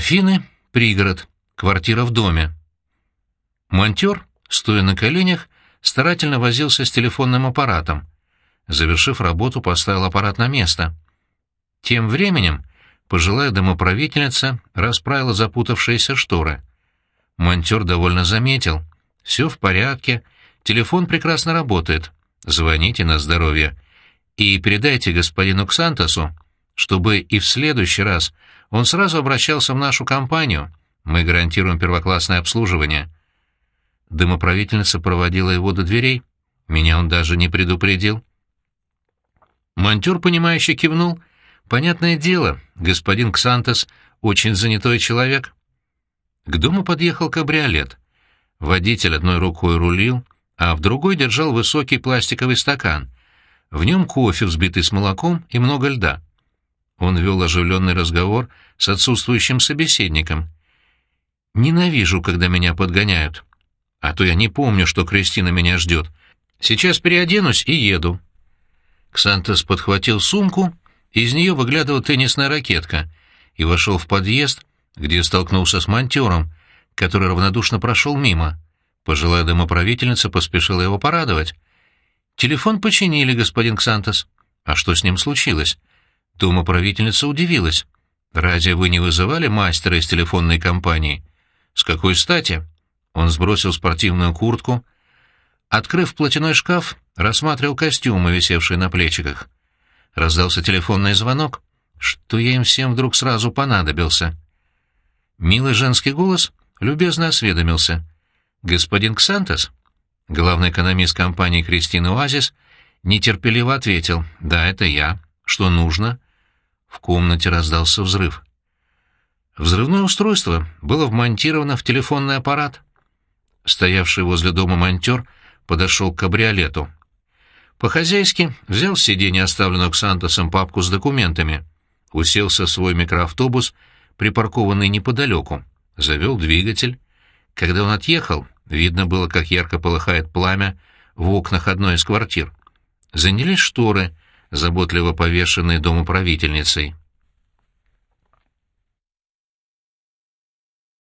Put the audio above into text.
Афины, пригород, квартира в доме. Монтер, стоя на коленях, старательно возился с телефонным аппаратом. Завершив работу, поставил аппарат на место. Тем временем пожилая домоправительница расправила запутавшиеся шторы. Монтер довольно заметил. «Все в порядке, телефон прекрасно работает. Звоните на здоровье. И передайте господину Ксантосу, чтобы и в следующий раз он сразу обращался в нашу компанию. Мы гарантируем первоклассное обслуживание». Домоправительница проводила его до дверей. Меня он даже не предупредил. Монтер, понимающе кивнул. «Понятное дело, господин Ксантос очень занятой человек». К дому подъехал кабриолет. Водитель одной рукой рулил, а в другой держал высокий пластиковый стакан. В нем кофе, взбитый с молоком, и много льда. Он вел оживленный разговор с отсутствующим собеседником. «Ненавижу, когда меня подгоняют. А то я не помню, что Кристина меня ждет. Сейчас переоденусь и еду». Ксантос подхватил сумку, из нее выглядывала теннисная ракетка, и вошел в подъезд, где столкнулся с монтером, который равнодушно прошел мимо. Пожилая домоправительница поспешила его порадовать. «Телефон починили, господин Ксантос. А что с ним случилось?» Домоправительница удивилась. «Разве вы не вызывали мастера из телефонной компании?» «С какой стати?» Он сбросил спортивную куртку. Открыв платяной шкаф, рассматривал костюмы, висевшие на плечиках. Раздался телефонный звонок. Что я им всем вдруг сразу понадобился? Милый женский голос любезно осведомился. «Господин Ксантос?» Главный экономист компании «Кристина Оазис» нетерпеливо ответил. «Да, это я. Что нужно?» В комнате раздался взрыв. Взрывное устройство было вмонтировано в телефонный аппарат. Стоявший возле дома монтер подошел к кабриолету. По-хозяйски взял с сиденья оставленную Ксантосом папку с документами, уселся в свой микроавтобус, припаркованный неподалеку, завел двигатель. Когда он отъехал, видно было, как ярко полыхает пламя в окнах одной из квартир. Занялись шторы, заботливо повешенные домоправительницей.